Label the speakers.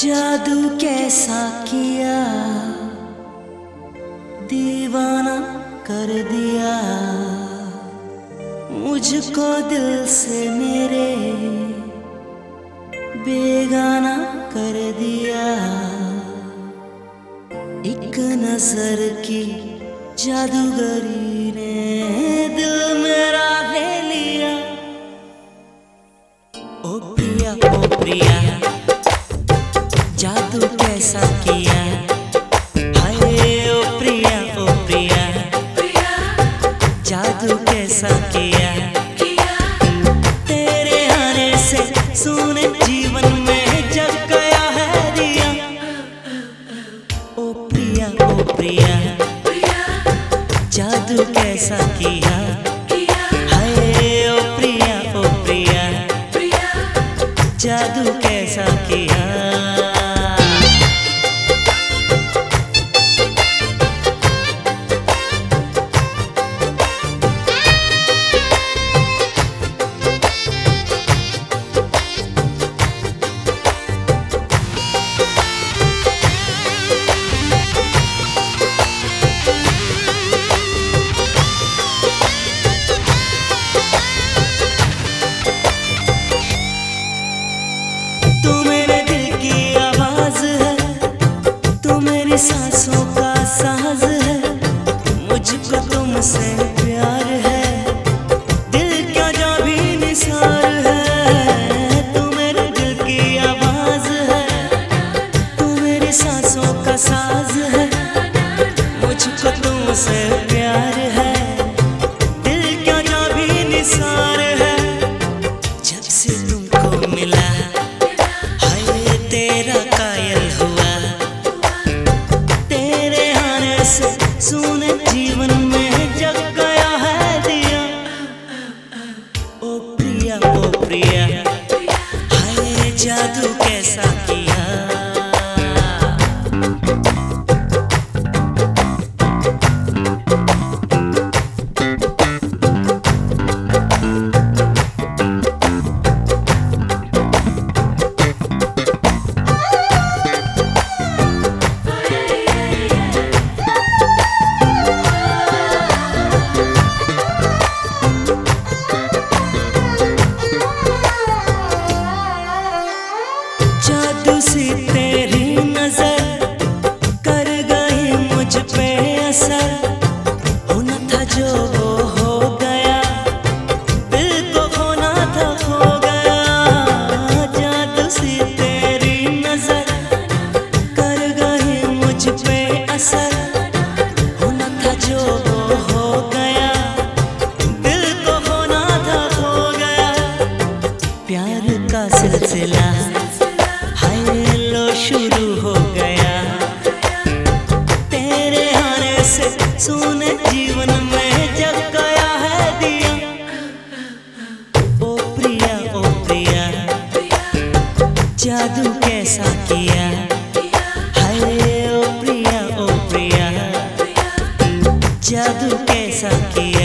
Speaker 1: जादू कैसा किया? दीवाना कर दिया। मुझको दिल से मेरे बेगाना कर दिया। एक नज़र की जादूगरी। जादू कैसा किया? हाय ओ प्रिया ओ प्रिया। जादू कैसा किया? तेरे आने से सुने जीवन में जग गया है दिया ओ प्रिया ओ प्रिया। जादू कैसा किया? जादू कैसा किया? सांसों का साज है, मुझको तुमसे प्यार है। दिल क्या जा भी निसार है, तू मेरे दिल की आवाज़ है। तू मेरी सांसों का साज है, मुझको तुमसे प्यार ओ प्रिया। हाय जादू कैसा किया? असर होना था जो वो हो गया, दिल को खोना था खो गया। जादू सी तेरी नज़र कर गई मुझ पे असर। होना था जो वो हो गया, दिल को खोना था खो गया। प्यार का सिलसिला, हाय लो, शुरू हो से सुने जीवन में जग है दिया। ओ प्रिया ओ प्रिया, जादू कैसा किया? ओ प्रिया ओ प्रिया, जादू कैसा किया?